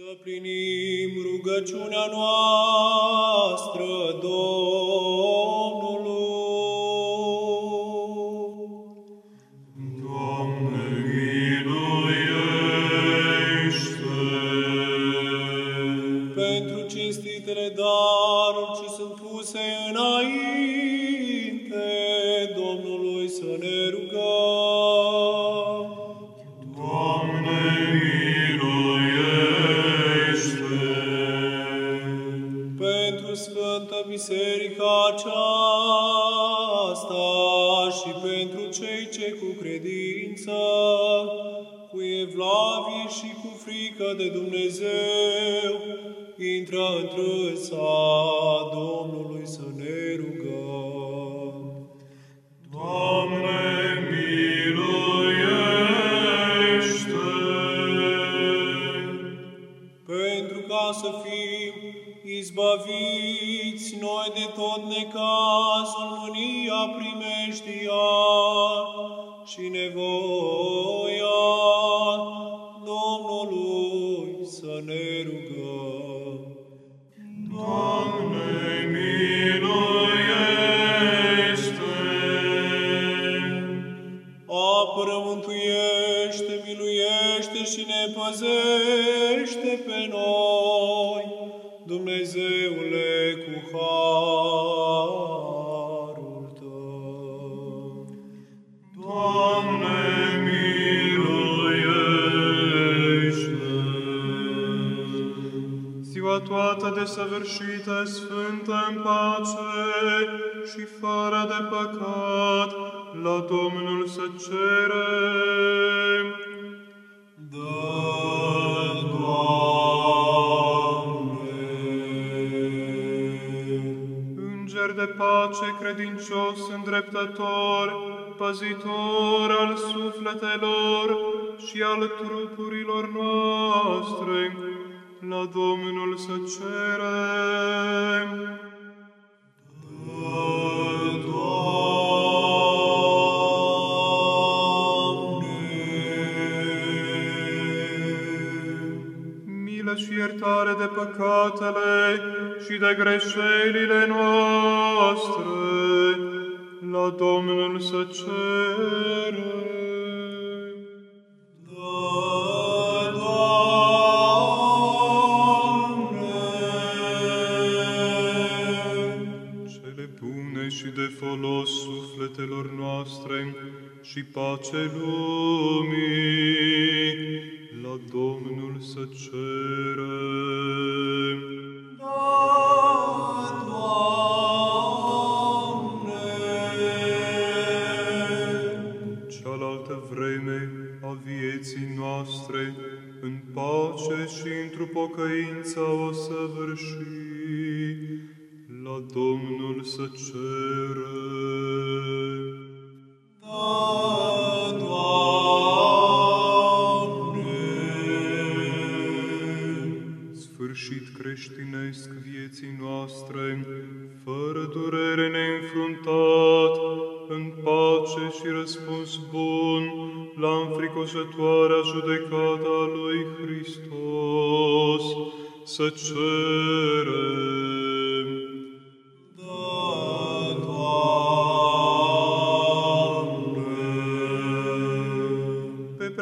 Să plinim rugăciunea noastră Domnului. Pentru Sfântă Biserica aceasta și pentru cei ce cu credință, cu evlavie și cu frică de Dumnezeu, intră întrâța Domnului să ne rugăm. Doamne, miluiește! pentru ca să fim izbăviți noi de tot necazul, mânia, primeștia și nevoia Domnului să ne rugăm. Doamne, miluiește! Apără, mântuiește, miluiește și ne păzește pe noi, Dumnezeule, cu harul Tău. Doamne, miluiește! Ziua toată desăvârșită, sfântă în pace și fără de păcat, la Domnul să cerem. Înger de pace, credincios, îndreptător, păzitor al sufletelor și al trupurilor noastre, la Domnul să cerem. Milă și iertare de păcatele și de greșelile noastre, la Domnul să cerem. Cele bune și de folos sufletelor noastre și pace lumii, la Domnul să cerem. Cealaltă vreme a vieții noastre, în pace și într-o pocăință o săvârși, la Domnul să cerem. Sfârșit creștinesc vieții noastre, fără durere neînfruntat, în pace și răspuns bun, la înfricoșătoarea judecată a lui Hristos, să cerem.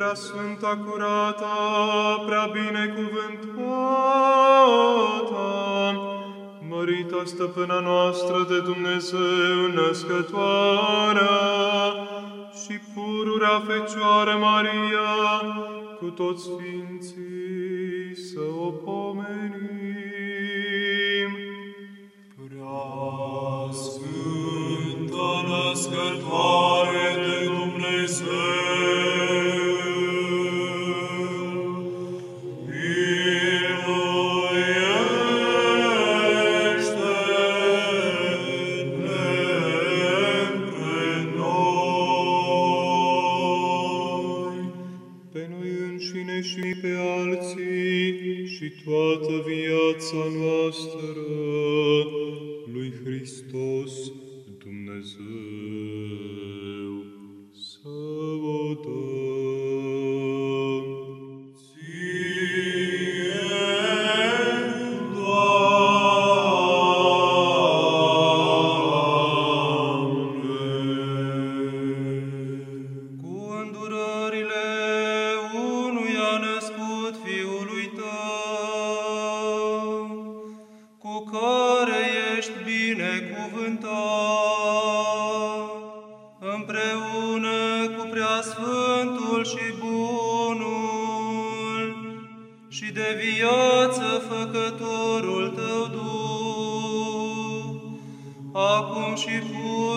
Prea sfânta curata, prea binecuvântată, mărită stăpâna noastră de Dumnezeu născătoarea și pururea Fecioară Maria, cu toți sfinții să o pomenim. Toată viața noastră. Lui Hristos Dumnezeu sfântul și bunul și de viață făcătorul tău Duh, acum și pur